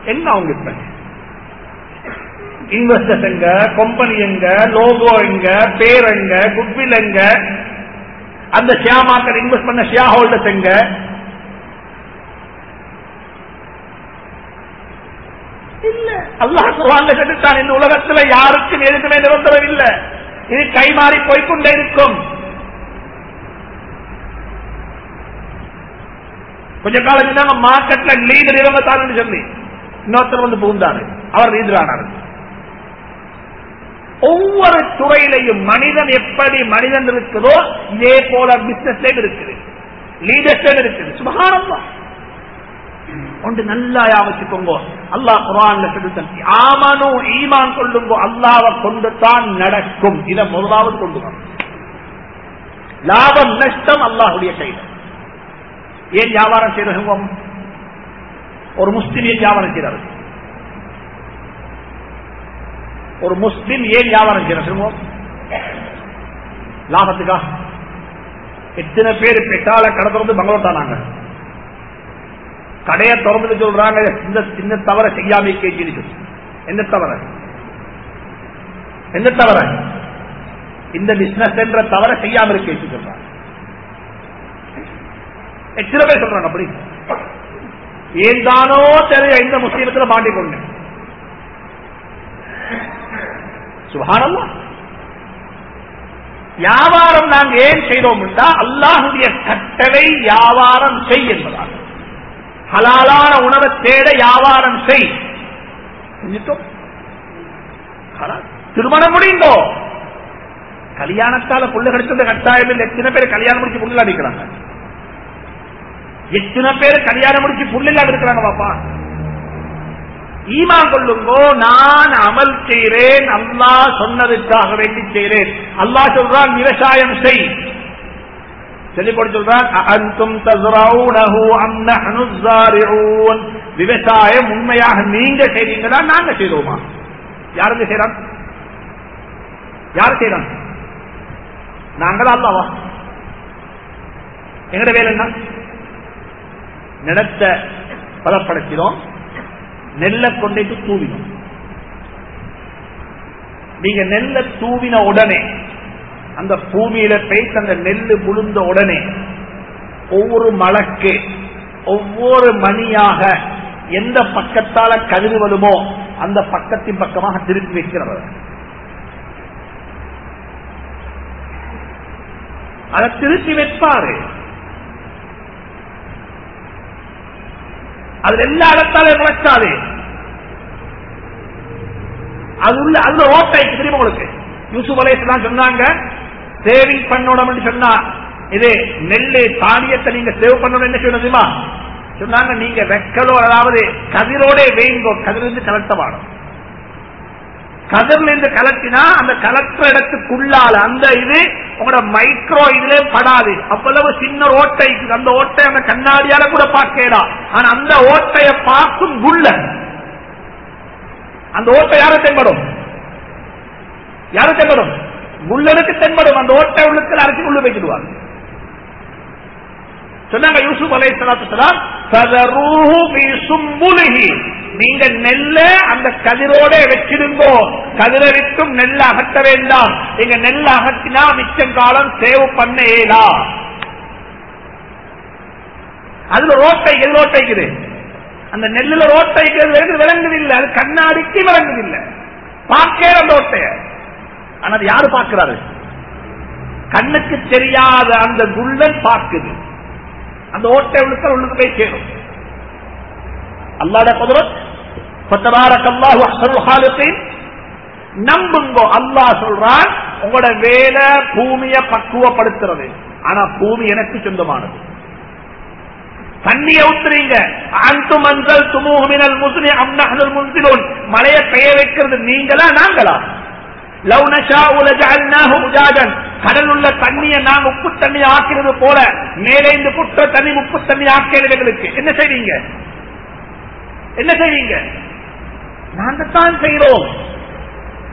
என்ன அவங்க இப்ப? இன்வெஸ்டர்ஸ் எங்க கம்பெனி எங்க லோகோ எங்க பேர் எங்க குட்வில் எங்க? அந்த ஷேர் மார்க்கெட் இன்வெஸ்ட் பண்ண ஷேர் ஹோல்டர்ஸ் எங்க? இல்ல. அல்லாஹ் சொல்லிட்டான் இந்த உலகத்துல யாருக்கும் எதுக்குமே நிரந்தரம் இல்ல. இது கைமாறி போய்கொண்டே இருக்கும் கொஞ்ச காலம் சொன்னாங்க மார்க்கெட்ல லீடர் இருபத்தாறுன்னு சொல்லி இன்னொருத்தர் வந்து புகுந்தாரு. அவர் லீடர் ஆனார். ஒவ்வொரு துறையிலையும் மனிதன் எப்படி மனிதன் இருக்குதோ இதே போல பிசினஸ் இருக்குது. லீடர்ஷிப் இருக்குது. சுபகானந்தம் ஒன்று நல்லா யாவச்சுக்கோங்க அல்லாஹ் குரான்ல சொல்லி ஆமனோ ஈமான் கொள்ளுங்கோ அல்லாவை கொண்டு தான் நடக்கும் இதை முதலாவது கொண்டு வரும் லாபம் நஷ்டம் அல்லாஹுடைய கையில் ஏன் வியாபாரம் செய்யறோம் ஒரு முஸ்லிம் ஏன் வியாபாரம் செய்யறாரு ஒரு முஸ்லிம் ஏன் வியாபாரம் செய்யறோம் லாபத்துக்கா எத்தனை பேர் பெட்டால கடத்துறது பங்களோட்டா நாங்கள் கடையை திறந்து சொல்றாங்க இந்த சின்ன தவற செய்யாம கேட்டு என்ன தவற? என்ன தவற? இந்த பிசினஸ் என்ற தவற செய்யாம இருக்க சொல்றாங்க. எத்தனை பேர் சொல்றாங்க அப்படி? ஏன் தானோ தெரிய இந்த முஸ்லீமத்துல மாட்டிக்கொண்டேன் சுகானம்மா வியாபாரம் நாங்க ஏன் செய்தோம் அல்லாஹுடைய கட்டளை வியாபாரம் செய் என்பதாக ஹலாலான உணவை தேட வியாபாரம் செய். செஞ்சிட்டோம் திருமணம் முடிந்தோ? கல்யாணத்தால புள்ள கிடைச்சது கட்டாயம் இல்லை. எத்தனை பேர் கல்யாணம் முடிச்சு புள்ள அடிக்கிறாங்க எத்தனை பேர் கல்யாணம் முடிச்சு புள்ள இருக்கிறாங்க பாப்பா? ஈமா கொள்ளுங்கோ நான் அமல் செய்கிறேன் அல்லா சொன்னதுக்காக வேண்டி செய்கிறேன் அல்லா சொல்றான் விவசாயம் செய். சொல்லி சொல்றான் அம் விவசாயம் உண்மையாக நீங்க செய்றீங்களா நாங்க செய்தோமா? யாருங்க செய்றான் யார் செய்றான் நாங்கள் அல்லாவா? எங்கட வேலை என்ன? நிலத்தை பலப்படுத்தினோம் நெல்லை கொண்டைக்கு தூவினோம். நீங்க நெல்லை தூவின உடனே அந்த பூமியில பேச அந்த நெல்லு முழுந்த உடனே ஒவ்வொரு மலக்கு ஒவ்வொரு மணியாக எந்த பக்கத்தால கதிர் வருமோ அந்த பக்கத்தின் பக்கமாக திருப்பி வைக்கிறவர் அதை திருப்பி வைப்பாரு. அது எல்லா இடத்தாலே முளைச்சாது அது உள்ள அதுல ஓட்டை தெரியுமா உங்களுக்கு? யூசுப் அலேஸ்லாம் சொன்னாங்க சேவிங் பண்ணணும் சொன்னா இது நெல்லு தானியத்தை நீங்க சேவ் பண்ணணும் என்ன சொன்னதுமா சொன்னாங்க நீங்க வெக்கலோ அதாவது கதிரோட வேங்கோ கதிரிருந்து கலட்டமாடும் கதிரில இருந்து கலட்டினா அந்த கலட்டுற இடத்துக்குள்ளால அந்த இது உங்களோட மைக்ரோ இதுல படாது. அவ்வளவு சின்ன ஓட்டை அந்த ஓட்டை அந்த கண்ணாடியால கூட பார்க்கலாம் ஆனா அந்த ஓட்டைய பார்க்கும் குள்ள அந்த ஓட்டை யாரும் தென்படும்? யாரும் தென்படும்? குள்ளனுக்கு தென்படும் அந்த ஓட்டை உள்ளத்தில் அரைச்சி உள்ள வைக்கிடுவாங்க. சொன்னாங்க யூசுப் அலை நீங்க நெல்ல அந்த கதிரோட வச்சிருந்தோ கதிரவிக்கும் விட்டும் நெல்ல அகற்ற வேண்டாம் நீங்க நெல்ல அகற்றினா மிச்சம் காலம் சேவ் பண்ண ஏலா அதுல ரோட்டை ரோட்டைக்குது அந்த நெல்லுல ரோட்டைக்கு விளங்குது இல்லை. அது கண்ணாடிக்கு விளங்குது இல்லை. பார்க்கே அந்த ஆனா யாரு பார்க்கிறாரு? கண்ணுக்கு தெரியாத அந்த குள்ளன் பார்க்குது. அந்த ஓட்டை உள்ளுக்க உள்ளுக்கு போய் சேரும். அல்லாட குதிரத் நம்புங்கோ அல்லாஹ் சொல்றான் உங்களோட வேலை பூமிய பக்குவப்படுத்துறது. ஆனா பூமி எனக்கு சொந்தமானது. தண்ணிய ஊத்துறீங்க. அந்து மஞ்சள் துமுகமினல் முஸ்லி அம்னஹல் முன்சிலோன். மழையை பெய்ய வைக்கிறது நீங்களா நாங்களா? கடல் உள்ள தண்ணியை நாங்க உப்பு தண்ணி ஆக்கிறது போல மேலே இந்த குற்ற தண்ணி உப்பு தண்ணி ஆக்கிறது எங்களுக்கு என்ன செய்வீங்க? என்ன செய்வீங்க? நாங்க தான் செய்யறோம்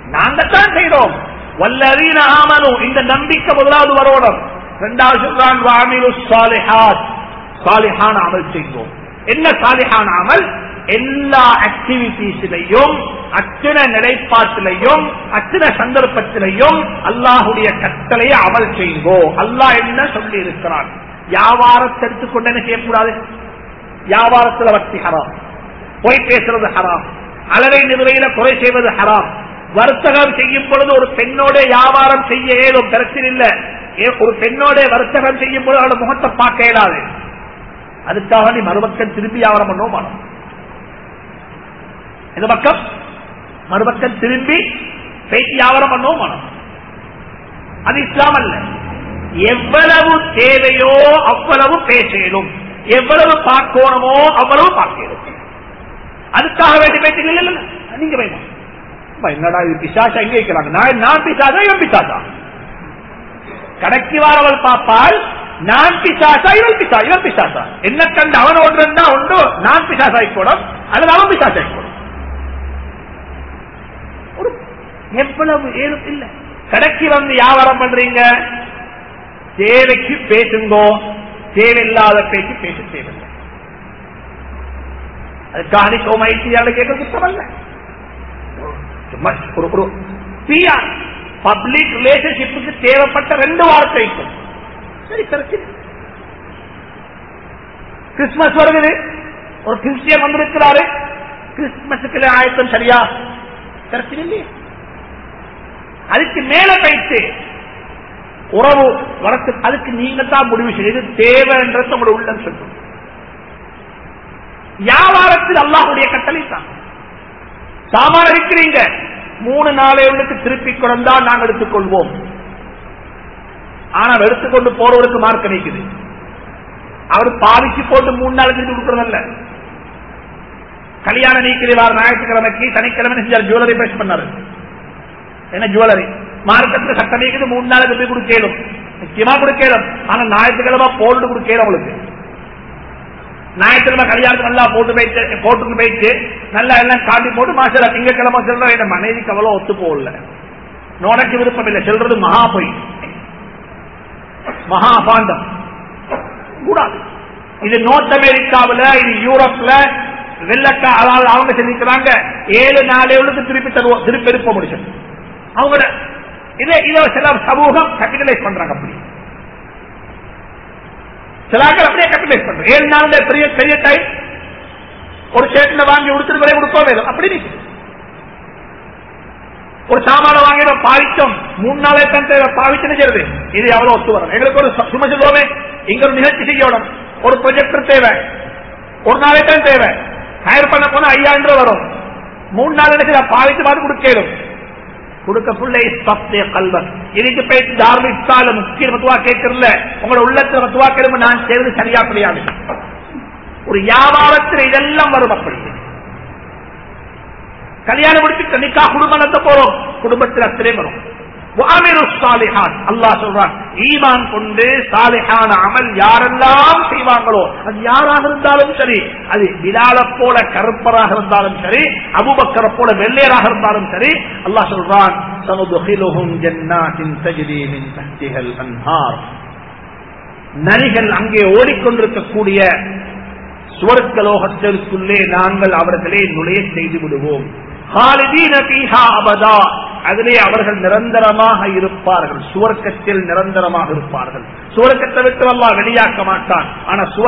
நாங்க தான் செய்யறோம் வல்லவீன ஆமனும் இந்த நம்பிக்கை முதலாவது வரோடம். இரண்டாவது சொல்றான் வாமிலு சாலிஹாத் அமல் செய்வோம். என்ன சாலிஹான அமல்? எல்லா ஆக்டிவிட்டிஸிலையும் அத்தனை நிலைப்பாட்டிலையும் அத்தனை சந்தர்ப்பத்திலையும் அல்லாஹுடைய கட்டளையை அமல் செய்வோ அல்லாஹ் என்ன சொல்லி இருக்கிறான் வியாபாரத்தை எடுத்துக்கொண்டு என்ன செய்யக்கூடாது? வியாபாரத்தில் வட்டி ஹராம். பொய் பேசுறது ஹராம். அளவை நிலையில குறை செய்வது ஹராம். வர்த்தகம் செய்யும் பொழுது ஒரு பெண்ணோட வியாபாரம் செய்ய ஏதும் பிரச்சனை இல்ல. ஒரு பெண்ணோட வர்த்தகம் செய்யும் பொழுது அவளோட முகத்தை பார்க்க இயலாது. அதுக்காக நீ மறுபக்கம் திரும்பி வியாபாரம் பண்ணுவோம் இந்த பக்கம் மறுபக்கம் திரும்பி பேசி வியாபாரம் பண்ணவும் மனம் அது இஸ்லாம் அல்ல. எவ்வளவு தேவையோ அவ்வளவு பேசலும் எவ்வளவு பார்க்கணுமோ அவ்வளவு பார்க்கணும் அதுக்காக வேண்டிய பேச்சுகள் இல்ல நீங்க வேணும். அப்ப என்னடா இது பிசாசா எங்க இருக்கிறாங்க நான் நான் பிசாசா இவன் பிசாசா? கடைக்கு வாரவள் பார்ப்பால் நான் பிசாசா இவள் பிசா இவன் பிசாசா? என்ன கண்டு அவன் ஒன்று இருந்தா உண்டு நான் பிசாசாய் போடும் அல்லது அவன் பிசாசாய் போடும் ஒரு எவ்வளவு ஏதும் இல்லை. கடைக்கு வந்து வியாபாரம் பண்றீங்க? தேவைக்கு பேசுங்கோ. தேவையில்லாத பேச்சு பேச தேவையில்லை. அதுக்காக கோமாயிட்டியால கேட்க குத்தமல்ல பப்ளிக் ரிலேஷன்ஷிப்புக்கு தேவைப்பட்ட ரெண்டு வார்த்தை இருக்கும் சரி பிரச்சனை கிறிஸ்துமஸ் வருகிறது ஒரு கிறிஸ்டியன் வந்திருக்கிறாரு. கிறிஸ்துமஸுக்கு ஆயத்தம் சரியா? பிரச்சனை இல்லையா. அதுக்கு மேல பயிற்சி. உறவு வளர்த்து அதுக்கு நீங்க தான் முடிவு செய்து தேவைன்றது உங்களோட உள்ளம் சொல்லும். வியாபாரத்தில் அல்லாஹுடைய கட்டளை தான் சாமான இருக்கிறீங்க மூணு உங்களுக்கு திருப்பி கொண்டா நாங்கள் எடுத்துக்கொள்வோம். ஆனால் எடுத்துக்கொண்டு போறவருக்கு மார்க் கிடைக்குது. அவர் பாவிச்சு போட்டு மூணு நாள் செஞ்சு கொடுக்கறதல்ல. கல்யாணம் நீக்கிறவார் ஞாயிற்றுக்கிழமைக்கு சனிக்கிழமை செஞ்சார் ஜுவல்லரி பேஸ் பண்ணாரு. என்ன ஜுவல்லரி மார்க்கெட்ல சட்டமே மூணு நாளுக்கு போய் கொடுக்கலும். நிச்சயமா கொடுக்கலும். ஆனா ஞாயிற்றுக்கிழமை போட்டு கொடுக்கலும் உங்களுக்கு ஞாயிற்றுக்கிழமை கல்யாணத்துக்கு நல்லா போட்டு போயிட்டு போட்டுக்கு போயிட்டு நல்லா எல்லாம் காட்டி போட்டு மாசம் திங்கக்கிழமை சொல்ற என் மனைவிக்கு அவ்வளவு ஒத்து போகல. நோடக்கு விருப்பம் இல்லை. செல்றது மகா பொய். மகா பாண்டம் கூடாது. இது நோர்த் அமெரிக்காவில் இது யூரோப்ல வெள்ளக்கா அதாவது அவங்க செஞ்சுக்கிறாங்க. ஏழு நாளைகளுக்கு திருப்பி தருவோம். திருப்பி எழுப்ப முடிச்சது அவங்க இதை இதை சில சமூகம் கேபிட்டலைஸ் பண்றாங்க அப்படி. சிலாக்கள் அப்படியே கேபிட்டலைஸ் பண்றாங்க. ஏழு நாள் பெரிய பெரிய டைம் ஒரு ஷேட்ல வாங்கி உடுத்துட்டு வரை கொடுக்கவே இல்லை. அப்படி நிக்குது. ஒரு சாமான வாங்கி நம்ம பாவிச்சோம். மூணு நாளே தான் தேவை பாவிச்சுன்னு செய்யுது இது எவ்வளவு ஒத்து வரும். எங்களுக்கு ஒரு சு- சும்மா சொல்லுவோமே. இங்க ஒரு நிகழ்ச்சி செய்யணும் ஒரு ப்ரொஜெக்டர் தேவை. ஒரு நாளே தான் தேவை. ஹயர் பண்ண போனா ஐயாயிரம் ரூபாய் வரும். மூணு நாள் எனக்கு பாவிச்சு பார்த்து கொடுக்கலும் கொடுக்க புள்ளை சப்தே கல்வன் இதுக்கு போயிட்டு தார்மிக் முக்கிய மத்துவா கேட்கறல உங்களோட உள்ளத்துல மத்துவா கேளுங்க நான் செய்வது சரியா கிடையாது ஒரு வியாபாரத்தில் இதெல்லாம் வரும் அப்படி. கல்யாணம் முடிச்சு நிக்கா குடும்பம் நடத்த போறோம். குடும்பத்தில் அத்தனை வரும். அல்லாஹ் சொல்றான் ஈமான் கொண்டு சாலிஹான அமல் யாரெல்லாம் செய்வாங்களோ அது யாராக இருந்தாலும் சரி அது விலால போல கருப்பராக இருந்தாலும் சரி அபுபக்கர போல வெள்ளையராக இருந்தாலும் சரி அல்லாஹ் சொல்றான் நரிகள் அங்கே ஓடிக்கொண்டிருக்கக்கூடிய சுவர்க்கலோகத்திற்குள்ளே நாங்கள் அவர்களே நுழைய செய்து விடுவோம். அதிலே அவர்கள் நிரந்தரமாக இருப்பார்கள். சுவர்க்கத்தில் நிரந்தரமாக இருப்பார்கள். சுவர்க்கத்தை விட்டு அல்லாஹ் வெளியாக்க மாட்டான். ஆனா சுவர்